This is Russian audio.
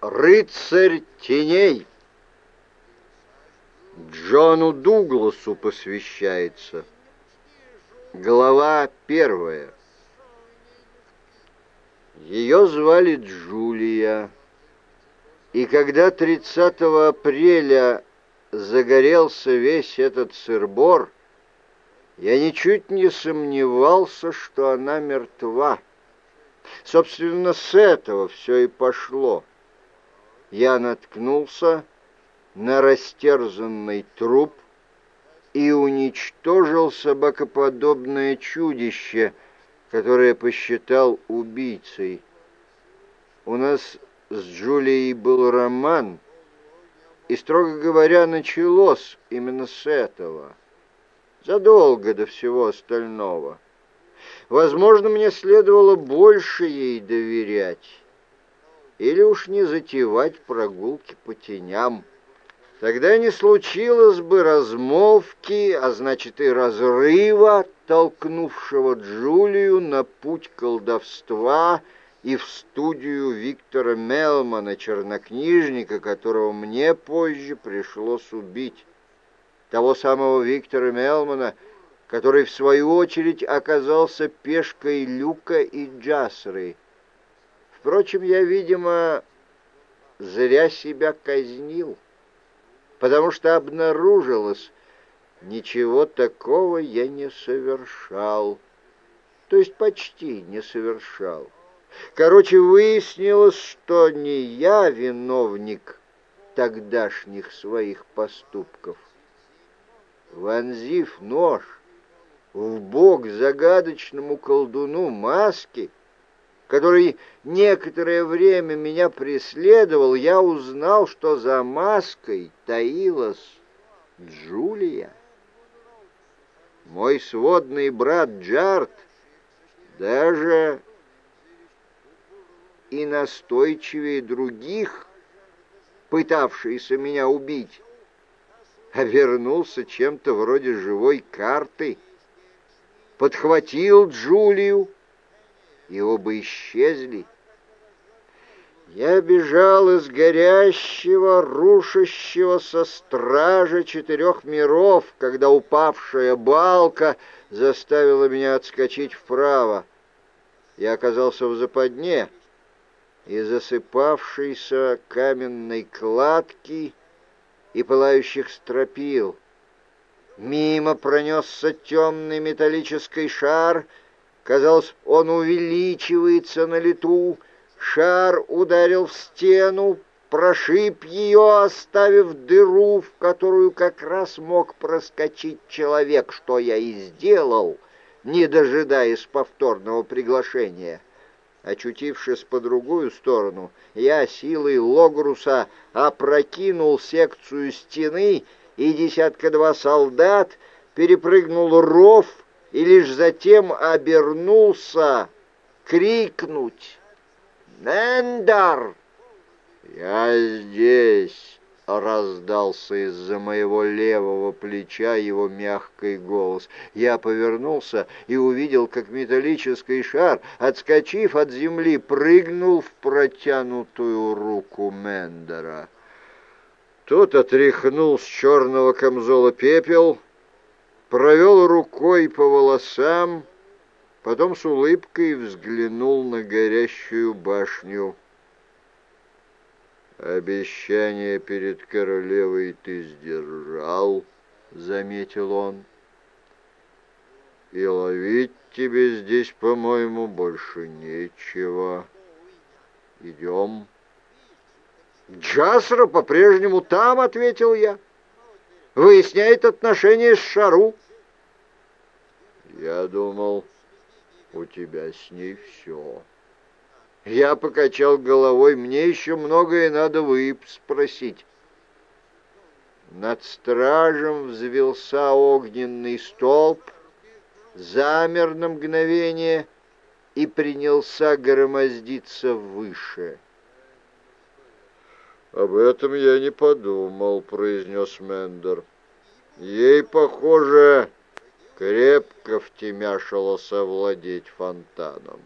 Рыцарь теней Джону Дугласу посвящается. Глава первая. Ее звали Джулия. И когда 30 апреля загорелся весь этот сырбор, я ничуть не сомневался, что она мертва. Собственно, с этого все и пошло. Я наткнулся на растерзанный труп и уничтожил собакоподобное чудище, которое посчитал убийцей. У нас с Джулией был роман, и, строго говоря, началось именно с этого, задолго до всего остального. Возможно, мне следовало больше ей доверять, или уж не затевать прогулки по теням. Тогда не случилось бы размолвки, а значит и разрыва, толкнувшего Джулию на путь колдовства и в студию Виктора Мелмана, чернокнижника, которого мне позже пришлось убить. Того самого Виктора Мелмана, который, в свою очередь, оказался пешкой Люка и Джасры. Впрочем, я, видимо, зря себя казнил потому что обнаружилось, ничего такого я не совершал. То есть почти не совершал. Короче, выяснилось, что не я виновник тогдашних своих поступков. Вонзив нож в бок загадочному колдуну маски, который некоторое время меня преследовал, я узнал, что за маской таилась Джулия. Мой сводный брат Джарт даже и настойчивее других, пытавшийся меня убить, обернулся чем-то вроде живой карты, подхватил Джулию, и оба исчезли. Я бежал из горящего, рушащегося стража четырех миров, когда упавшая балка заставила меня отскочить вправо. Я оказался в западне, и засыпавшейся каменной кладки и пылающих стропил. Мимо пронесся темный металлический шар — Казалось, он увеличивается на лету. Шар ударил в стену, прошиб ее, оставив дыру, в которую как раз мог проскочить человек, что я и сделал, не дожидаясь повторного приглашения. Очутившись по другую сторону, я силой Логруса опрокинул секцию стены, и десятка-два солдат перепрыгнул ров и лишь затем обернулся крикнуть «Нендар!» «Я здесь!» — раздался из-за моего левого плеча его мягкий голос. Я повернулся и увидел, как металлический шар, отскочив от земли, прыгнул в протянутую руку Мендера. Тот отряхнул с черного камзола пепел — провел рукой по волосам, потом с улыбкой взглянул на горящую башню. «Обещание перед королевой ты сдержал», — заметил он. «И ловить тебе здесь, по-моему, больше нечего. Идем». «Джасра по-прежнему там», — ответил я выясняет отношения с Шару. Я думал, у тебя с ней все. Я покачал головой, мне еще многое надо вып спросить. Над стражем взвелся огненный столб, замер на мгновение и принялся громоздиться выше. «Об этом я не подумал», — произнес Мендер. «Ей, похоже, крепко втемяшило совладеть фонтаном».